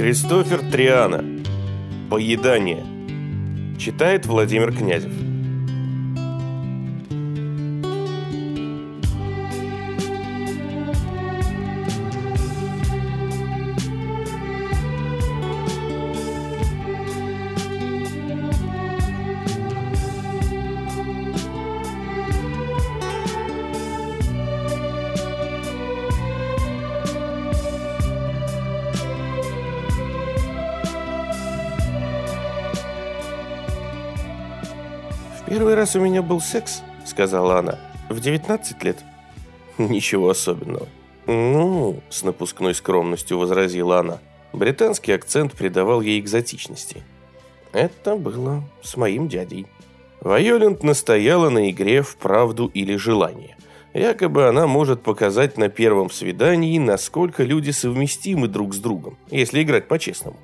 Кристофер Триана. Поедание. Читает Владимир Князев. Раз у меня был секс», — сказала она, — «в 19 лет». «Ничего особенного». «Ну», — с напускной скромностью возразила она. Британский акцент придавал ей экзотичности. «Это было с моим дядей». Вайолент настояла на игре в правду или желание. Якобы она может показать на первом свидании, насколько люди совместимы друг с другом, если играть по-честному.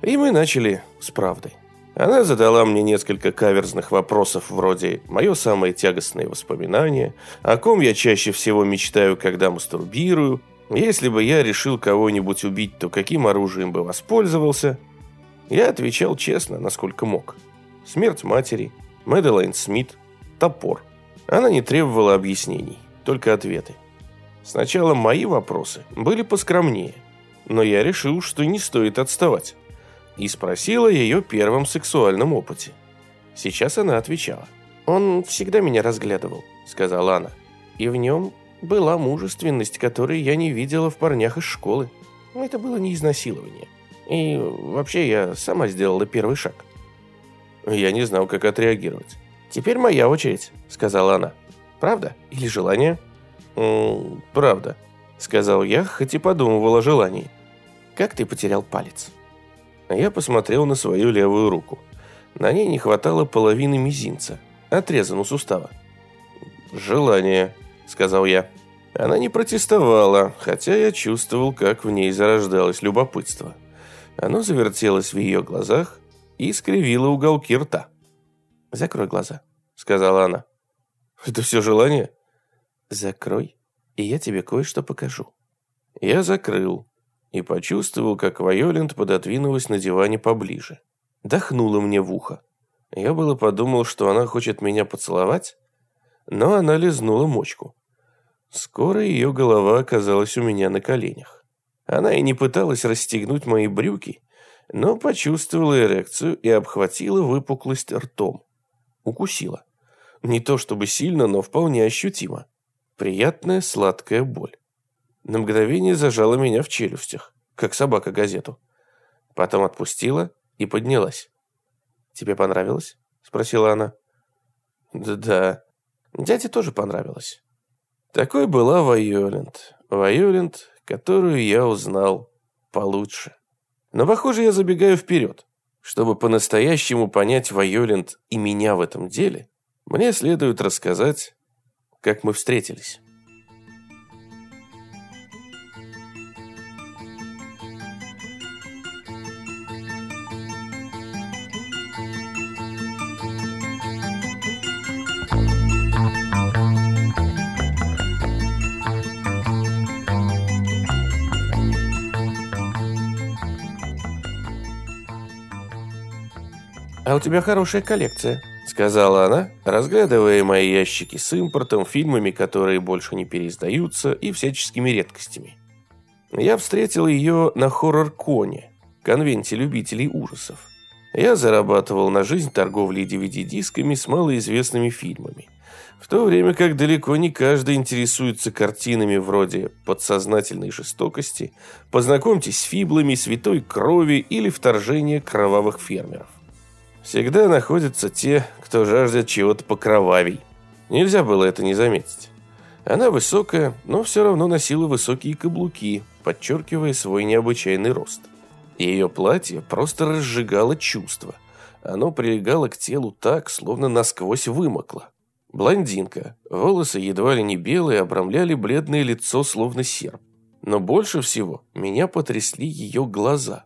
И мы начали с правдой. Она задала мне несколько каверзных вопросов вроде «Мое самое тягостное воспоминание», «О ком я чаще всего мечтаю, когда мастурбирую», «Если бы я решил кого-нибудь убить, то каким оружием бы воспользовался?» Я отвечал честно, насколько мог. Смерть матери, Мэдалайн Смит, топор. Она не требовала объяснений, только ответы. Сначала мои вопросы были поскромнее, но я решил, что не стоит отставать и спросила ее первом сексуальном опыте. Сейчас она отвечала. «Он всегда меня разглядывал», — сказала она. «И в нем была мужественность, которую я не видела в парнях из школы. Это было не изнасилование. И вообще я сама сделала первый шаг». Я не знал, как отреагировать. «Теперь моя очередь», — сказала она. «Правда или желание?» «М «Правда», — сказал я, хоть и подумывал о желании. «Как ты потерял палец?» Я посмотрел на свою левую руку. На ней не хватало половины мизинца. Отрезан у сустава. «Желание», — сказал я. Она не протестовала, хотя я чувствовал, как в ней зарождалось любопытство. Оно завертелось в ее глазах и скривило уголки рта. «Закрой глаза», — сказала она. «Это все желание?» «Закрой, и я тебе кое-что покажу». Я закрыл и почувствовал, как Вайолент пододвинулась на диване поближе. Дохнула мне в ухо. Я было подумал, что она хочет меня поцеловать, но она лизнула мочку. Скоро ее голова оказалась у меня на коленях. Она и не пыталась расстегнуть мои брюки, но почувствовала эрекцию и обхватила выпуклость ртом. Укусила. Не то чтобы сильно, но вполне ощутимо. Приятная сладкая боль. На мгновение зажала меня в челюстях, как собака газету. Потом отпустила и поднялась. «Тебе понравилось?» – спросила она. «Да-да». Дяде тоже понравилось. Такой была Вайолент. Вайолент, которую я узнал получше. Но, похоже, я забегаю вперед. Чтобы по-настоящему понять Вайолент и меня в этом деле, мне следует рассказать, как мы встретились. «А у тебя хорошая коллекция», — сказала она, разглядывая мои ящики с импортом, фильмами, которые больше не переиздаются, и всяческими редкостями. Я встретил ее на хоррор-коне, конвенте любителей ужасов. Я зарабатывал на жизнь торговлей DVD-дисками с малоизвестными фильмами. В то время как далеко не каждый интересуется картинами вроде «Подсознательной жестокости», «Познакомьтесь с фиблами», «Святой крови» или «Вторжение кровавых фермеров». Всегда находятся те, кто жаждет чего-то покровавей. Нельзя было это не заметить. Она высокая, но все равно носила высокие каблуки, подчеркивая свой необычайный рост. Ее платье просто разжигало чувства. Оно прилегало к телу так, словно насквозь вымокло. Блондинка, волосы едва ли не белые, обрамляли бледное лицо, словно серп. Но больше всего меня потрясли ее глаза.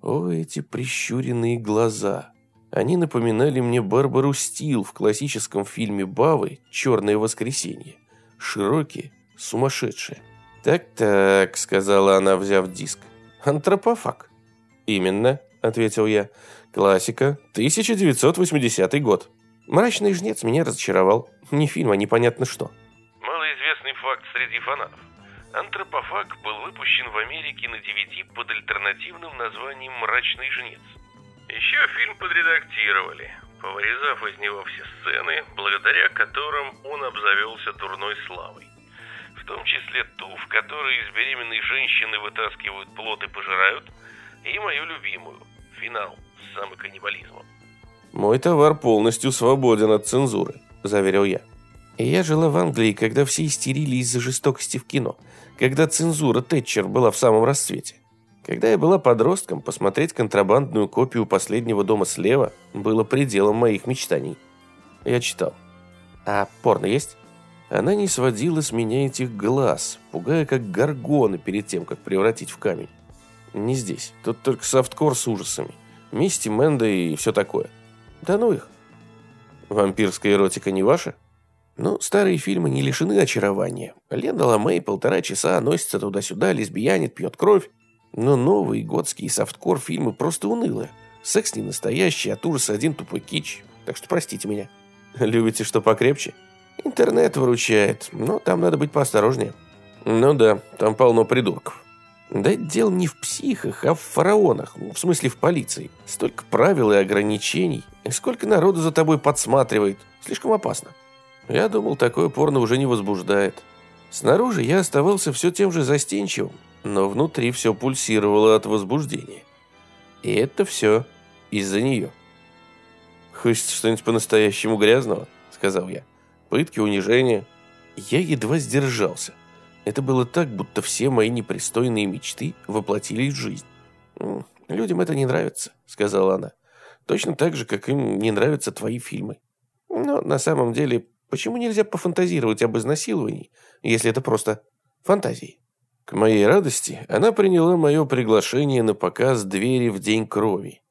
О, эти прищуренные глаза! Они напоминали мне Барбару Стил в классическом фильме Бавы «Черное воскресенье». Широкие, сумасшедшие. «Так-так», — сказала она, взяв диск. «Антропофаг». «Именно», — ответил я. «Классика, 1980 год». «Мрачный жнец» меня разочаровал. Не фильм, а непонятно что. Малоизвестный факт среди фанатов. Антропофаг был выпущен в Америке на DVD под альтернативным названием «Мрачный жнец». Еще фильм подредактировали, повырезав из него все сцены, благодаря которым он обзавелся дурной славой. В том числе ту, в которой из беременной женщины вытаскивают плод и пожирают, и мою любимую, финал с самоканнибализмом. «Мой товар полностью свободен от цензуры», – заверил я. Я жила в Англии, когда все истерили из-за жестокости в кино, когда цензура Тэтчер была в самом расцвете. Когда я была подростком, посмотреть контрабандную копию «Последнего дома слева» было пределом моих мечтаний. Я читал. «А порно есть?» Она не сводила с меня этих глаз, пугая как горгоны перед тем, как превратить в камень. Не здесь. Тут только софткор с ужасами. Мисти, Мэнда и все такое. Да ну их. Вампирская эротика не ваша? Ну, старые фильмы не лишены очарования. Ленда Ламей полтора часа носится туда-сюда, лесбиянит, пьет кровь. Но новые готские софткор фильмы просто унылые. Секс не настоящий, от ужаса один тупой кич. Так что простите меня. Любите что покрепче? Интернет выручает, но там надо быть поосторожнее. Ну да, там полно придурков. Да дело не в психах, а в фараонах, в смысле в полиции. Столько правил и ограничений, и сколько народу за тобой подсматривает. Слишком опасно. Я думал, такое порно уже не возбуждает. Снаружи я оставался все тем же застенчивым, но внутри все пульсировало от возбуждения. И это все из-за нее. «Хочется что-нибудь по-настоящему грязного?» – сказал я. «Пытки, унижения». Я едва сдержался. Это было так, будто все мои непристойные мечты воплотились в жизнь. «Людям это не нравится», — сказала она. «Точно так же, как им не нравятся твои фильмы. Но на самом деле, почему нельзя пофантазировать об изнасиловании, если это просто фантазии?» К моей радости, она приняла мое приглашение на показ «Двери в день крови»,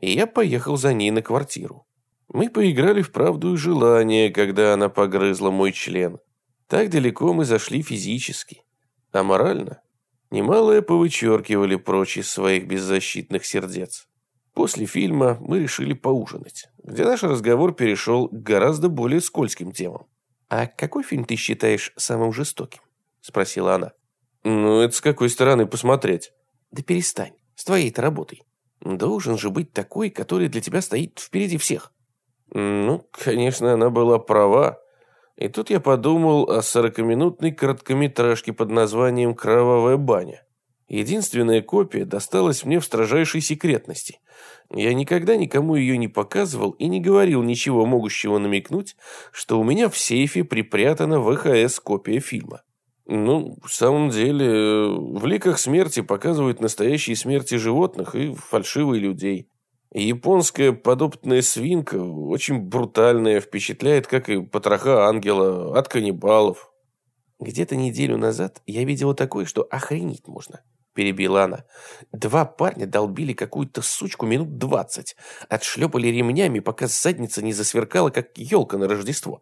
и я поехал за ней на квартиру. Мы поиграли в правду и желание, когда она погрызла мой член. Так далеко мы зашли физически. А морально? Немалое повычеркивали прочь из своих беззащитных сердец. После фильма мы решили поужинать, где наш разговор перешел к гораздо более скользким темам. «А какой фильм ты считаешь самым жестоким?» – спросила она. «Ну, это с какой стороны посмотреть?» «Да перестань, с твоей-то работой. Должен же быть такой, который для тебя стоит впереди всех». Ну, конечно, она была права. И тут я подумал о сорокаминутной короткометражке под названием «Кровавая баня». Единственная копия досталась мне в строжайшей секретности. Я никогда никому ее не показывал и не говорил ничего могущего намекнуть, что у меня в сейфе припрятана ВХС-копия фильма. Ну, в самом деле, в ликах смерти показывают настоящие смерти животных и фальшивые людей. Японская подопытная свинка очень брутальная, впечатляет, как и потроха ангела от каннибалов. Где-то неделю назад я видела такое, что охренеть можно, перебила она. Два парня долбили какую-то сучку минут двадцать, отшлепали ремнями, пока задница не засверкала, как елка на Рождество,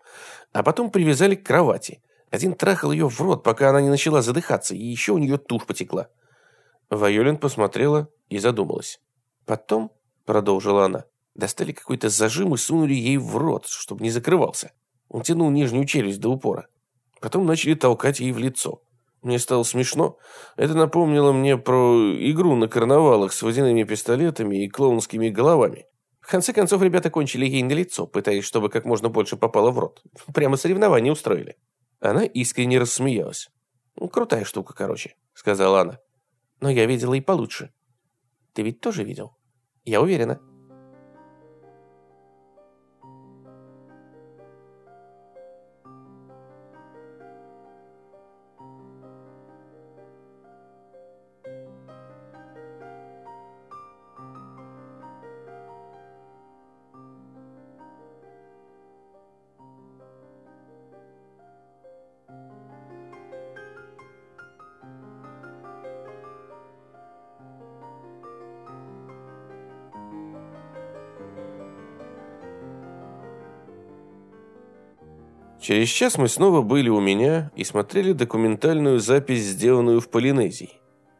а потом привязали к кровати. Один трахал ее в рот, пока она не начала задыхаться, и еще у нее тушь потекла. Вайолин посмотрела и задумалась. Потом продолжила она. Достали какой-то зажим и сунули ей в рот, чтобы не закрывался. Он тянул нижнюю челюсть до упора. Потом начали толкать ей в лицо. Мне стало смешно. Это напомнило мне про игру на карнавалах с водяными пистолетами и клоунскими головами. В конце концов, ребята кончили ей на лицо, пытаясь, чтобы как можно больше попало в рот. Прямо соревнования устроили. Она искренне рассмеялась. «Крутая штука, короче», — сказала она. «Но я видела и получше. Ты ведь тоже видел?» Я уверена. Через час мы снова были у меня и смотрели документальную запись, сделанную в Полинезии.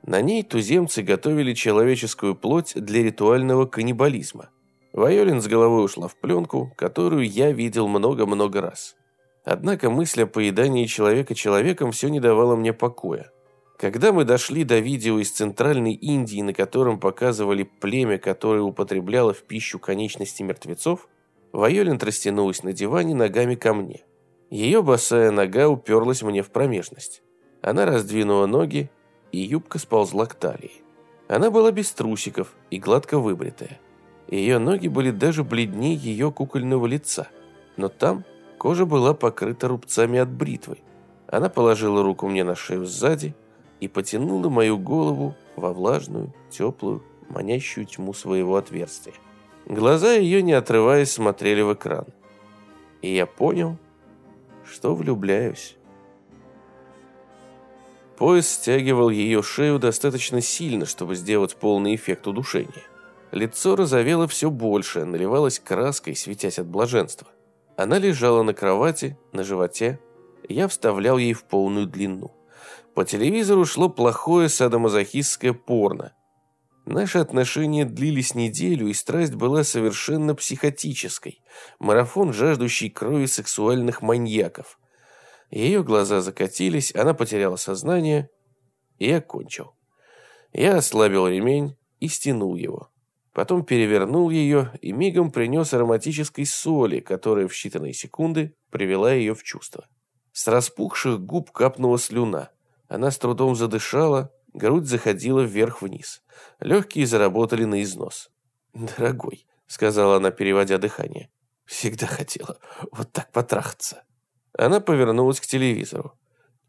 На ней туземцы готовили человеческую плоть для ритуального каннибализма. Вайолин с головой ушла в пленку, которую я видел много-много раз. Однако мысль о поедании человека человеком все не давала мне покоя. Когда мы дошли до видео из Центральной Индии, на котором показывали племя, которое употребляло в пищу конечности мертвецов, Вайолин растянулась на диване ногами ко мне. Ее босая нога уперлась мне в промежность. Она раздвинула ноги, и юбка сползла к талии. Она была без трусиков и гладко выбритая. Ее ноги были даже бледнее ее кукольного лица, но там кожа была покрыта рубцами от бритвы. Она положила руку мне на шею сзади и потянула мою голову во влажную, теплую, манящую тьму своего отверстия. Глаза ее, не отрываясь, смотрели в экран. И я понял, что влюбляюсь. Пояс стягивал ее шею достаточно сильно, чтобы сделать полный эффект удушения. Лицо розовело все больше, наливалось краской, светясь от блаженства. Она лежала на кровати, на животе. Я вставлял ей в полную длину. По телевизору шло плохое садомазохистское порно. Наши отношения длились неделю, и страсть была совершенно психотической. Марафон, жаждущий крови сексуальных маньяков. Ее глаза закатились, она потеряла сознание, и я кончил. Я ослабил ремень и стянул его. Потом перевернул ее и мигом принес ароматической соли, которая в считанные секунды привела ее в чувство. С распухших губ капнула слюна. Она с трудом задышала, грудь заходила вверх-вниз. Легкие заработали на износ. «Дорогой», — сказала она, переводя дыхание, — «всегда хотела вот так потрахаться». Она повернулась к телевизору.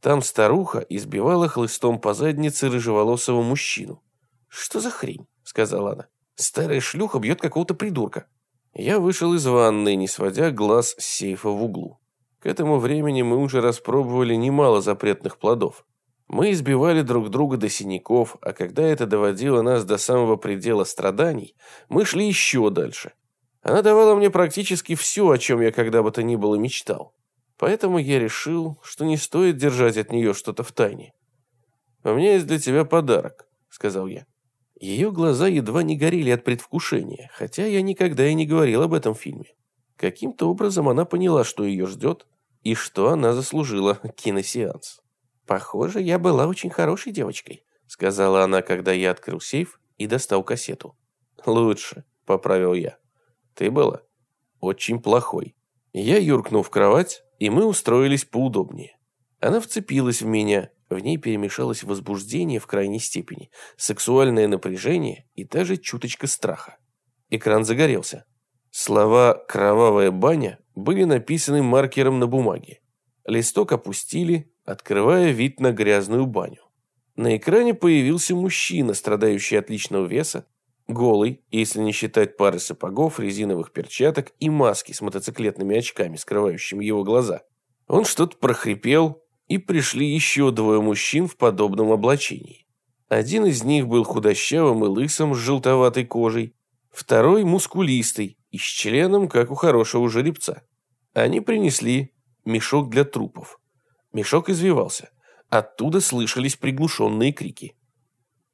Там старуха избивала хлыстом по заднице рыжеволосого мужчину. «Что за хрень?» — сказала она. «Старая шлюха бьет какого-то придурка». Я вышел из ванной, не сводя глаз с сейфа в углу. К этому времени мы уже распробовали немало запретных плодов. Мы избивали друг друга до синяков, а когда это доводило нас до самого предела страданий, мы шли еще дальше. Она давала мне практически все, о чем я когда бы то ни было мечтал. Поэтому я решил, что не стоит держать от нее что-то в тайне. «У меня есть для тебя подарок», — сказал я. Ее глаза едва не горели от предвкушения, хотя я никогда и не говорил об этом фильме. Каким-то образом она поняла, что ее ждет, и что она заслужила киносеанс. «Похоже, я была очень хорошей девочкой», — сказала она, когда я открыл сейф и достал кассету. «Лучше», — поправил я. «Ты была очень плохой». Я юркнул в кровать, и мы устроились поудобнее. Она вцепилась в меня, в ней перемешалось возбуждение в крайней степени, сексуальное напряжение и даже чуточка страха. Экран загорелся. Слова «кровавая баня» были написаны маркером на бумаге. Листок опустили, открывая вид на грязную баню. На экране появился мужчина, страдающий от личного веса, голый, если не считать пары сапогов, резиновых перчаток и маски с мотоциклетными очками, скрывающими его глаза. Он что-то прохрипел, и пришли еще двое мужчин в подобном облачении. Один из них был худощавым и лысым с желтоватой кожей, второй мускулистый и с членом, как у хорошего жеребца. Они принесли мешок для трупов. Мешок извивался. Оттуда слышались приглушенные крики.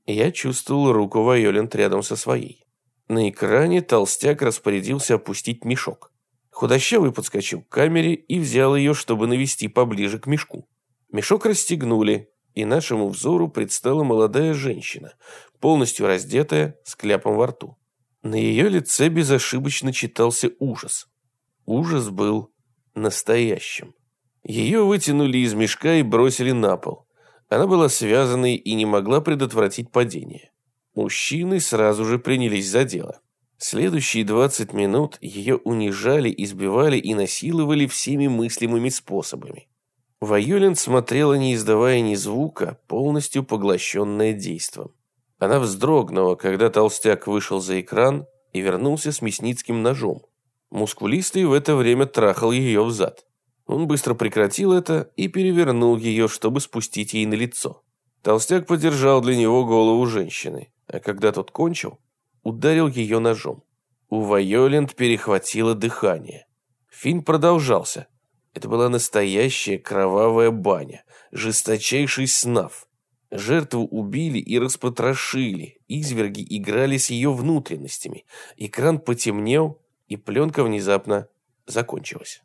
Я чувствовал руку Вайолент рядом со своей. На экране толстяк распорядился опустить мешок. Худощавый подскочил к камере и взял ее, чтобы навести поближе к мешку. Мешок расстегнули, и нашему взору предстала молодая женщина, полностью раздетая, с кляпом во рту. На ее лице безошибочно читался ужас. Ужас был настоящим. Ее вытянули из мешка и бросили на пол. Она была связанной и не могла предотвратить падение. Мужчины сразу же принялись за дело. Следующие 20 минут ее унижали, избивали и насиловали всеми мыслимыми способами. Вайолин смотрела, не издавая ни звука, полностью поглощенная действом. Она вздрогнула, когда толстяк вышел за экран и вернулся с мясницким ножом. Мускулистый в это время трахал ее взад. Он быстро прекратил это и перевернул ее, чтобы спустить ей на лицо. Толстяк подержал для него голову женщины, а когда тот кончил, ударил ее ножом. У Вайолент перехватило дыхание. Фильм продолжался. Это была настоящая кровавая баня, жесточайший снаф. Жертву убили и распотрошили. Изверги играли с ее внутренностями. Экран потемнел, и пленка внезапно закончилась.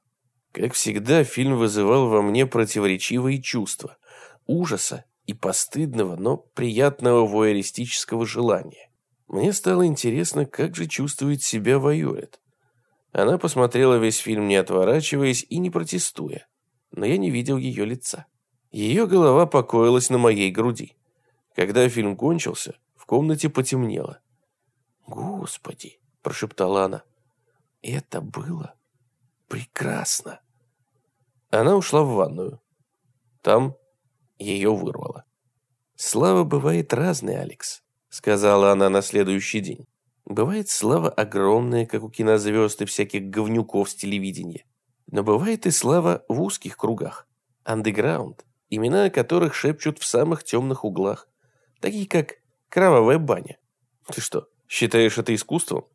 Как всегда, фильм вызывал во мне противоречивые чувства. Ужаса и постыдного, но приятного воеристического желания. Мне стало интересно, как же чувствует себя Вайолет. Она посмотрела весь фильм, не отворачиваясь и не протестуя. Но я не видел ее лица. Ее голова покоилась на моей груди. Когда фильм кончился, в комнате потемнело. «Господи!» – прошептала она. «Это было прекрасно!» Она ушла в ванную. Там ее вырвало. «Слава бывает разная, Алекс», — сказала она на следующий день. «Бывает слава огромная, как у кинозвезд и всяких говнюков с телевидения. Но бывает и слава в узких кругах. Андеграунд, имена которых шепчут в самых темных углах, такие как кровавая баня. Ты что, считаешь это искусством?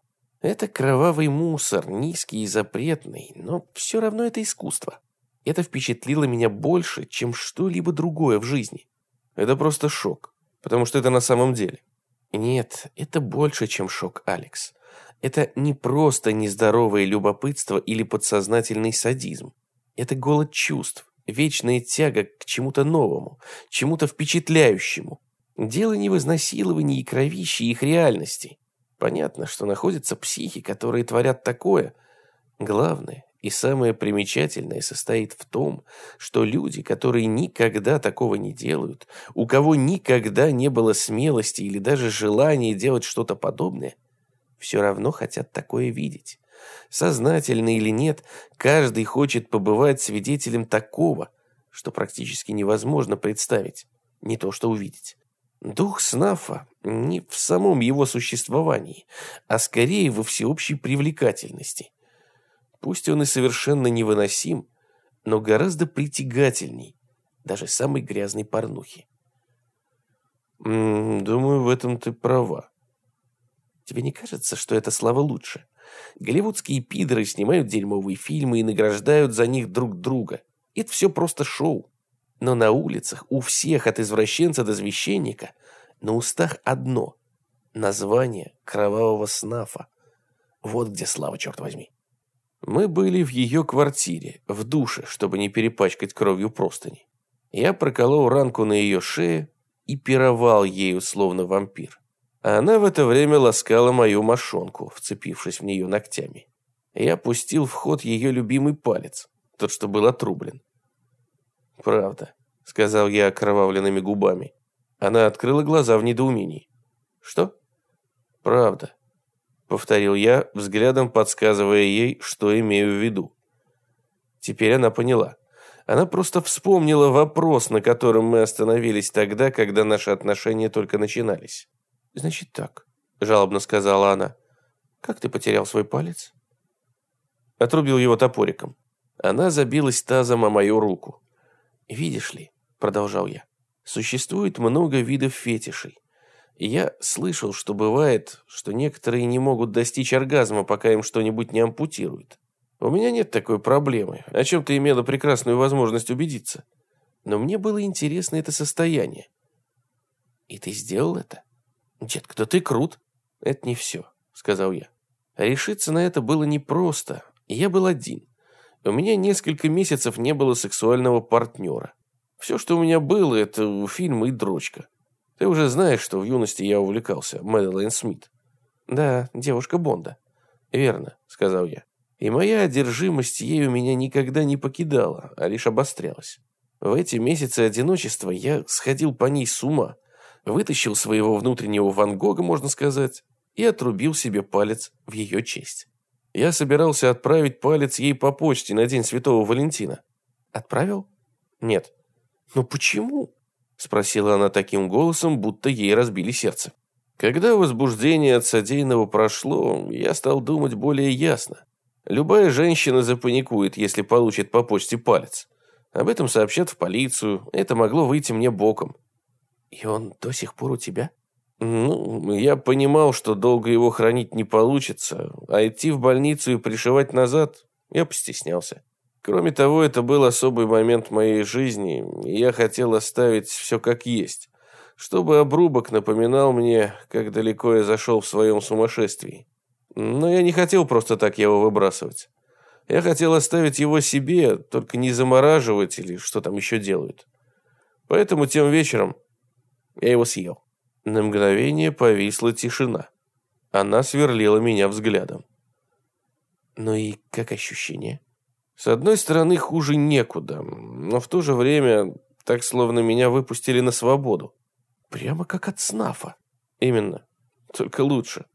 Это кровавый мусор, низкий и запретный, но все равно это искусство. Это впечатлило меня больше, чем что-либо другое в жизни. Это просто шок, потому что это на самом деле. Нет, это больше, чем шок, Алекс. Это не просто нездоровое любопытство или подсознательный садизм. Это голод чувств, вечная тяга к чему-то новому, чему-то впечатляющему. Дело не в изнасиловании и кровище их реальности. Понятно, что находятся психи, которые творят такое. Главное и самое примечательное состоит в том, что люди, которые никогда такого не делают, у кого никогда не было смелости или даже желания делать что-то подобное, все равно хотят такое видеть. Сознательно или нет, каждый хочет побывать свидетелем такого, что практически невозможно представить, не то что увидеть. Дух Снафа не в самом его существовании, а скорее во всеобщей привлекательности. Пусть он и совершенно невыносим, но гораздо притягательней даже самой грязной порнухи. «Думаю, в этом ты права», Тебе не кажется, что эта слава лучше? Голливудские пидоры снимают дерьмовые фильмы и награждают за них друг друга. Это все просто шоу. Но на улицах у всех, от извращенца до священника, на устах одно – название кровавого снафа. Вот где слава, черт возьми. Мы были в ее квартире, в душе, чтобы не перепачкать кровью простыни. Я проколол ранку на ее шее и пировал ею, словно вампир а она в это время ласкала мою мошонку, вцепившись в нее ногтями. Я пустил в ход ее любимый палец, тот, что был отрублен. «Правда», — сказал я окровавленными губами. Она открыла глаза в недоумении. «Что?» «Правда», — повторил я, взглядом подсказывая ей, что имею в виду. Теперь она поняла. Она просто вспомнила вопрос, на котором мы остановились тогда, когда наши отношения только начинались. «Значит так», — жалобно сказала она. «Как ты потерял свой палец?» Отрубил его топориком. Она забилась тазом о мою руку. «Видишь ли», — продолжал я, — «существует много видов фетишей. я слышал, что бывает, что некоторые не могут достичь оргазма, пока им что-нибудь не ампутируют. У меня нет такой проблемы, о чем ты имела прекрасную возможность убедиться. Но мне было интересно это состояние. И ты сделал это? «Детка, да ты крут!» «Это не все», — сказал я. Решиться на это было непросто. Я был один. У меня несколько месяцев не было сексуального партнера. Все, что у меня было, это фильм и дрочка. Ты уже знаешь, что в юности я увлекался Мэдалайн Смит. Да, девушка Бонда. Верно, сказал я. И моя одержимость у меня никогда не покидала, а лишь обострялась. В эти месяцы одиночества я сходил по ней с ума вытащил своего внутреннего Ван Гога, можно сказать, и отрубил себе палец в ее честь. Я собирался отправить палец ей по почте на День Святого Валентина. Отправил? Нет. Ну почему? Спросила она таким голосом, будто ей разбили сердце. Когда возбуждение от содеянного прошло, я стал думать более ясно. Любая женщина запаникует, если получит по почте палец. Об этом сообщат в полицию, это могло выйти мне боком. «И он до сих пор у тебя?» «Ну, я понимал, что долго его хранить не получится, а идти в больницу и пришивать назад я постеснялся. Кроме того, это был особый момент моей жизни, и я хотел оставить все как есть. чтобы обрубок напоминал мне, как далеко я зашел в своем сумасшествии. Но я не хотел просто так его выбрасывать. Я хотел оставить его себе, только не замораживать или что там еще делают. Поэтому тем вечером я его съел. На мгновение повисла тишина. Она сверлила меня взглядом. Ну и как ощущение? С одной стороны, хуже некуда, но в то же время так, словно меня выпустили на свободу. Прямо как от снафа. Именно. Только лучше.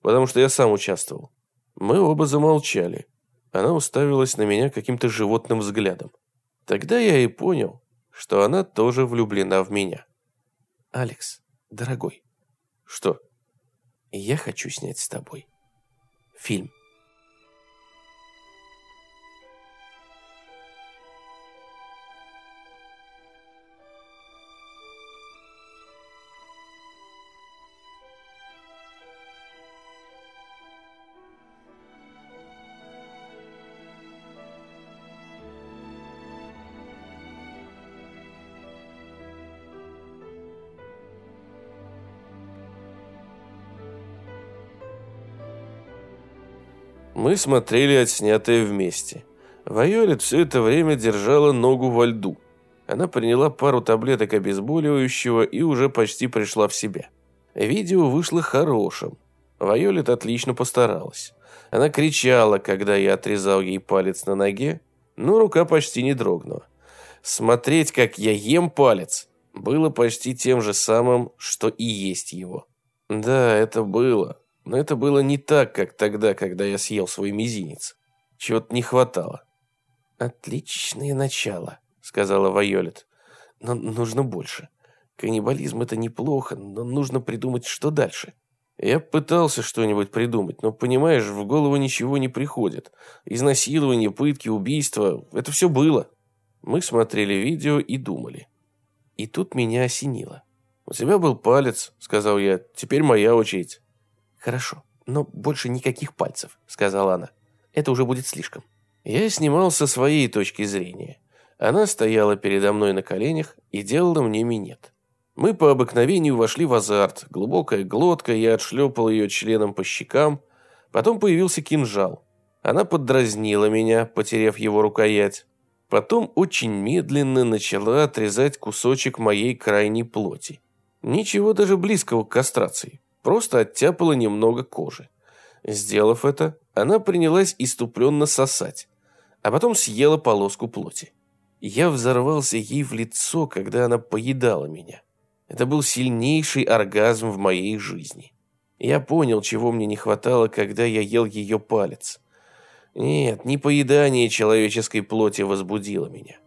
Потому что я сам участвовал. Мы оба замолчали. Она уставилась на меня каким-то животным взглядом. Тогда я и понял, что она тоже влюблена в меня. «Алекс, дорогой». «Что?» «Я хочу снять с тобой фильм». Мы смотрели отснятое вместе. Вайолет все это время держала ногу во льду. Она приняла пару таблеток обезболивающего и уже почти пришла в себя. Видео вышло хорошим. Вайолет отлично постаралась. Она кричала, когда я отрезал ей палец на ноге, но рука почти не дрогнула. Смотреть, как я ем палец, было почти тем же самым, что и есть его. Да, это было. Но это было не так, как тогда, когда я съел свой мизинец. Чего-то не хватало. «Отличное начало», — сказала Вайолет. «Но нужно больше. Каннибализм — это неплохо, но нужно придумать, что дальше». Я пытался что-нибудь придумать, но, понимаешь, в голову ничего не приходит. Изнасилование, пытки, убийства — это все было. Мы смотрели видео и думали. И тут меня осенило. «У тебя был палец», — сказал я, — «теперь моя очередь». «Хорошо, но больше никаких пальцев», — сказала она. «Это уже будет слишком». Я снимал со своей точки зрения. Она стояла передо мной на коленях и делала мне минет. Мы по обыкновению вошли в азарт. Глубокая глотка, я отшлепал ее членом по щекам. Потом появился кинжал. Она поддразнила меня, потеряв его рукоять. Потом очень медленно начала отрезать кусочек моей крайней плоти. Ничего даже близкого к кастрации просто оттяпала немного кожи. Сделав это, она принялась иступленно сосать, а потом съела полоску плоти. Я взорвался ей в лицо, когда она поедала меня. Это был сильнейший оргазм в моей жизни. Я понял, чего мне не хватало, когда я ел ее палец. Нет, не поедание человеческой плоти возбудило меня.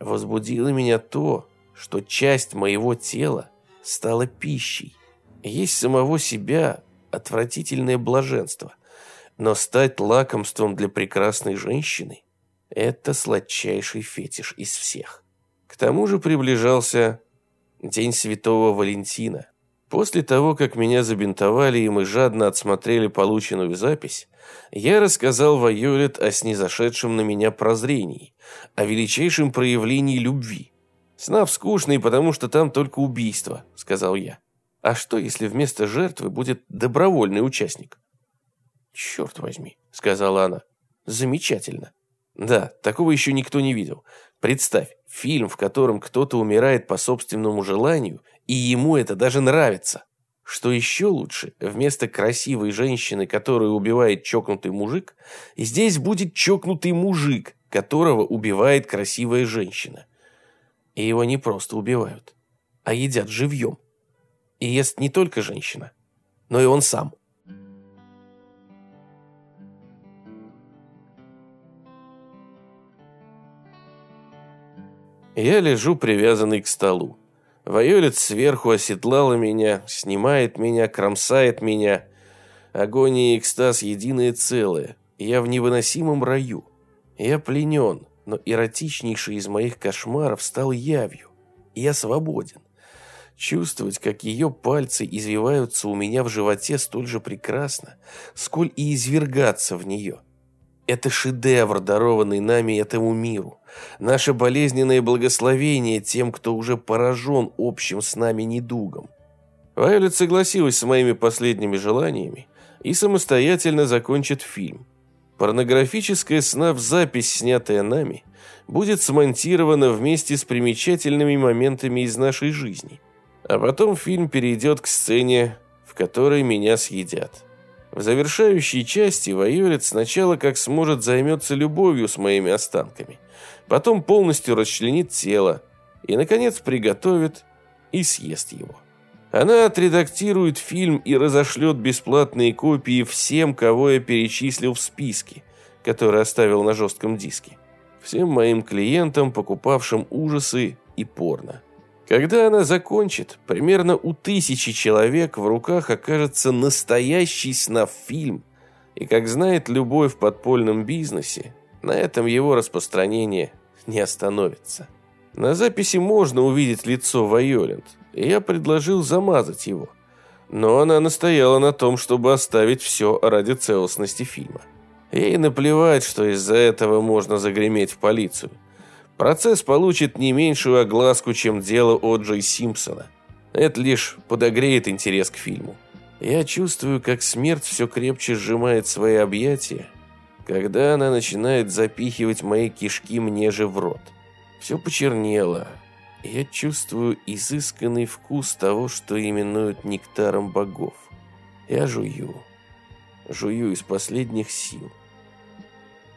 Возбудило меня то, что часть моего тела стала пищей. Есть самого себя отвратительное блаженство. Но стать лакомством для прекрасной женщины – это сладчайший фетиш из всех. К тому же приближался День Святого Валентина. После того, как меня забинтовали и мы жадно отсмотрели полученную запись, я рассказал Вайолет о снизошедшем на меня прозрении, о величайшем проявлении любви. «Снав скучный, потому что там только убийство», — сказал я. А что, если вместо жертвы будет добровольный участник? «Черт возьми», — сказала она. «Замечательно». Да, такого еще никто не видел. Представь, фильм, в котором кто-то умирает по собственному желанию, и ему это даже нравится. Что еще лучше, вместо красивой женщины, которую убивает чокнутый мужик, здесь будет чокнутый мужик, которого убивает красивая женщина. И его не просто убивают, а едят живьем. И ест не только женщина, но и он сам. Я лежу привязанный к столу. Вайолет сверху оседлала меня, снимает меня, кромсает меня. Агония и экстаз единое целое. Я в невыносимом раю. Я пленен, но эротичнейший из моих кошмаров стал явью. Я свободен. Чувствовать, как ее пальцы извиваются у меня в животе столь же прекрасно, сколь и извергаться в нее. Это шедевр, дарованный нами этому миру. наше болезненное благословение тем, кто уже поражен общим с нами недугом. Вайолет согласилась с моими последними желаниями и самостоятельно закончит фильм. Порнографическая снав-запись, снятая нами, будет смонтирована вместе с примечательными моментами из нашей жизни. А потом фильм перейдет к сцене, в которой меня съедят. В завершающей части Вайолет сначала как сможет займется любовью с моими останками, потом полностью расчленит тело и, наконец, приготовит и съест его. Она отредактирует фильм и разошлет бесплатные копии всем, кого я перечислил в списке, который оставил на жестком диске. Всем моим клиентам, покупавшим ужасы и порно. Когда она закончит, примерно у тысячи человек в руках окажется настоящий снаф-фильм, и, как знает любой в подпольном бизнесе, на этом его распространение не остановится. На записи можно увидеть лицо Вайолент, и я предложил замазать его. Но она настояла на том, чтобы оставить все ради целостности фильма. Ей наплевать, что из-за этого можно загреметь в полицию. Процесс получит не меньшую огласку, чем дело О'Джей Симпсона. Это лишь подогреет интерес к фильму. Я чувствую, как смерть все крепче сжимает свои объятия, когда она начинает запихивать мои кишки мне же в рот. Все почернело. Я чувствую изысканный вкус того, что именуют нектаром богов. Я жую. Жую из последних сил.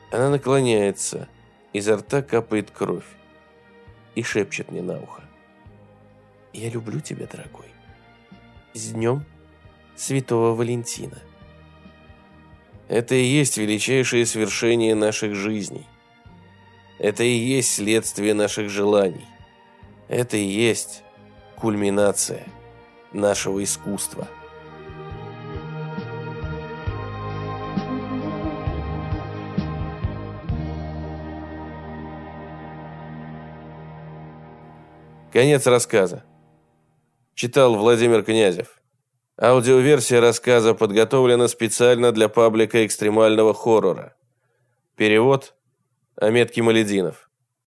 Она наклоняется, Изо рта капает кровь и шепчет мне на ухо. «Я люблю тебя, дорогой. С днем Святого Валентина». Это и есть величайшее свершение наших жизней. Это и есть следствие наших желаний. Это и есть кульминация нашего искусства. Конец рассказа. Читал Владимир Князев. Аудиоверсия рассказа подготовлена специально для паблика экстремального хоррора. Перевод Амет Кималединов.